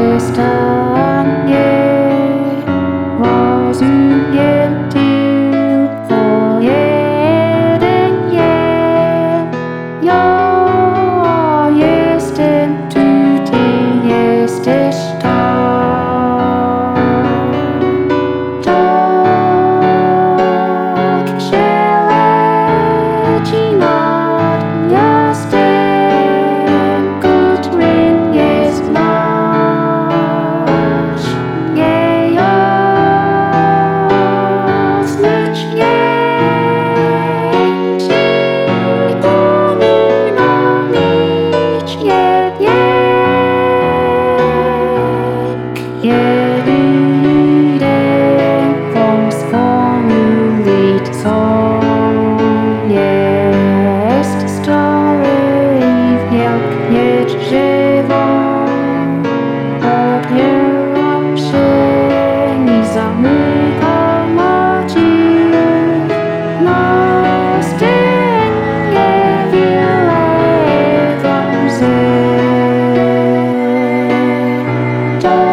first time. door.